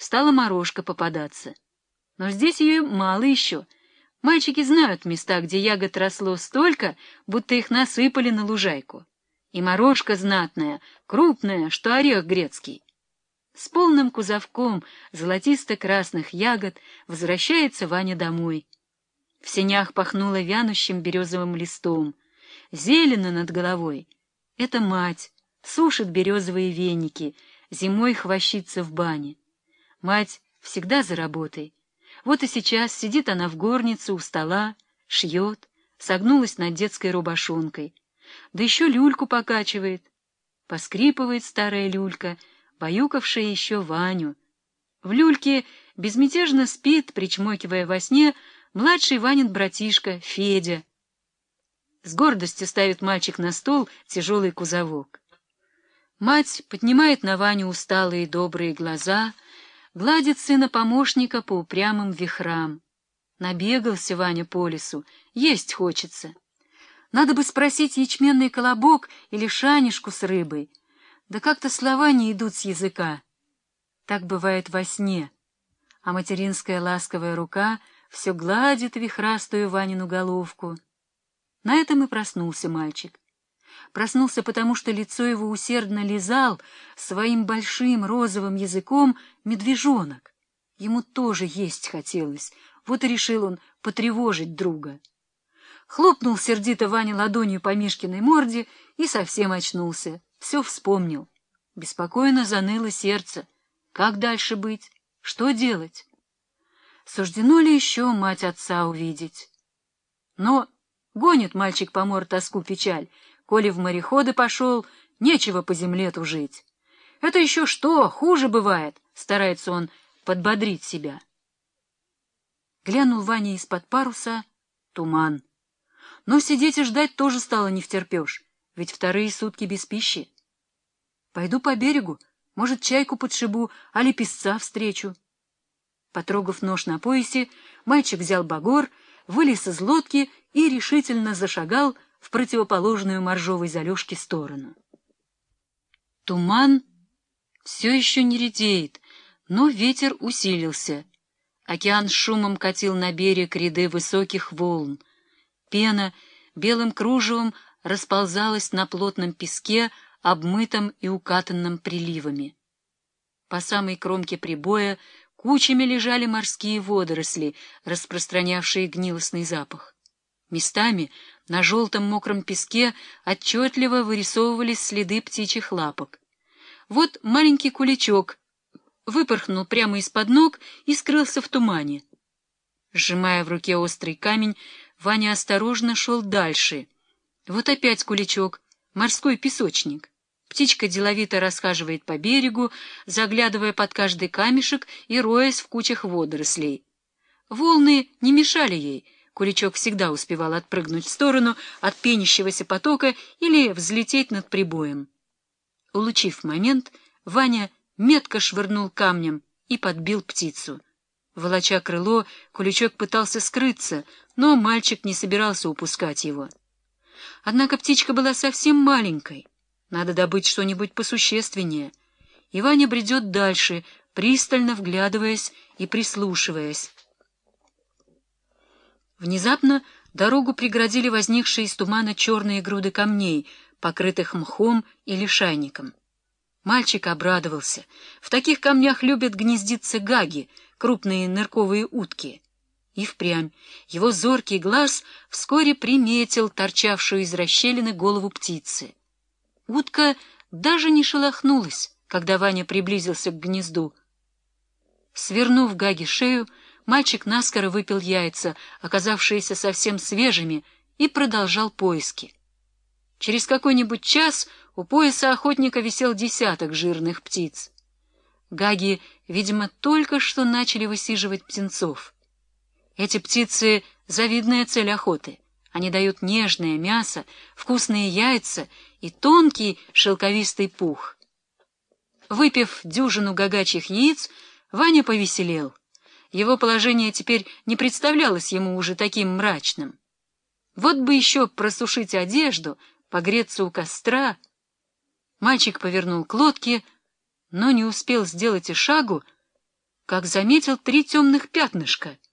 стала морожка попадаться. Но здесь ее мало еще. Мальчики знают места, где ягод росло столько, будто их насыпали на лужайку. И морожка знатная, крупная, что орех грецкий. С полным кузовком золотисто-красных ягод возвращается Ваня домой. В сенях пахнуло вянущим березовым листом. Зелено над головой. Это мать сушит березовые веники, зимой хвощится в бане. Мать всегда за работой. Вот и сейчас сидит она в горнице у стола, шьет, согнулась над детской рубашонкой. Да еще люльку покачивает. Поскрипывает старая люлька, баюкавшая еще Ваню. В люльке безмятежно спит, причмокивая во сне, младший Ванин братишка Федя. С гордостью ставит мальчик на стол тяжелый кузовок. Мать поднимает на Ваню усталые добрые глаза, гладит сына-помощника по упрямым вихрам. Набегался Ваня по лесу, есть хочется. Надо бы спросить ячменный колобок или шанишку с рыбой. Да как-то слова не идут с языка. Так бывает во сне. А материнская ласковая рука все гладит вихрастую Ванину головку. На этом и проснулся мальчик. Проснулся потому, что лицо его усердно лизал своим большим розовым языком медвежонок. Ему тоже есть хотелось, вот и решил он потревожить друга. Хлопнул сердито Ваня ладонью по Мишкиной морде и совсем очнулся, все вспомнил. Беспокойно заныло сердце. Как дальше быть? Что делать? Суждено ли еще мать отца увидеть? Но гонит мальчик по мор тоску печаль, Коли в мореходы пошел, нечего по земле тужить. Это еще что, хуже бывает, старается он подбодрить себя. Глянул Ваня из-под паруса — туман. Но сидеть и ждать тоже стало не втерпешь, ведь вторые сутки без пищи. Пойду по берегу, может, чайку подшибу, али песца встречу. Потрогав нож на поясе, мальчик взял багор, вылез из лодки и решительно зашагал в противоположную моржовой залежке сторону. Туман все еще не редеет, но ветер усилился. Океан шумом катил на берег ряды высоких волн. Пена белым кружевом расползалась на плотном песке, обмытом и укатанном приливами. По самой кромке прибоя кучами лежали морские водоросли, распространявшие гнилостный запах. Местами на желтом мокром песке отчетливо вырисовывались следы птичьих лапок. Вот маленький куличок выпорхнул прямо из-под ног и скрылся в тумане. Сжимая в руке острый камень, Ваня осторожно шел дальше. Вот опять куличок, морской песочник. Птичка деловито расхаживает по берегу, заглядывая под каждый камешек и роясь в кучах водорослей. Волны не мешали ей — Куличок всегда успевал отпрыгнуть в сторону от пенящегося потока или взлететь над прибоем. Улучив момент, Ваня метко швырнул камнем и подбил птицу. Волоча крыло, Куличок пытался скрыться, но мальчик не собирался упускать его. Однако птичка была совсем маленькой. Надо добыть что-нибудь посущественнее. И Ваня бредет дальше, пристально вглядываясь и прислушиваясь. Внезапно дорогу преградили возникшие из тумана черные груды камней, покрытых мхом или шайником. Мальчик обрадовался. В таких камнях любят гнездиться гаги, крупные нырковые утки. И впрямь его зоркий глаз вскоре приметил торчавшую из расщелины голову птицы. Утка даже не шелохнулась, когда Ваня приблизился к гнезду. Свернув гаги шею, Мальчик наскоро выпил яйца, оказавшиеся совсем свежими, и продолжал поиски. Через какой-нибудь час у пояса охотника висел десяток жирных птиц. Гаги, видимо, только что начали высиживать птенцов. Эти птицы — завидная цель охоты. Они дают нежное мясо, вкусные яйца и тонкий шелковистый пух. Выпив дюжину гагачьих яиц, Ваня повеселел — его положение теперь не представлялось ему уже таким мрачным. Вот бы еще просушить одежду, погреться у костра. Мальчик повернул к лодке, но не успел сделать и шагу, как заметил три темных пятнышка —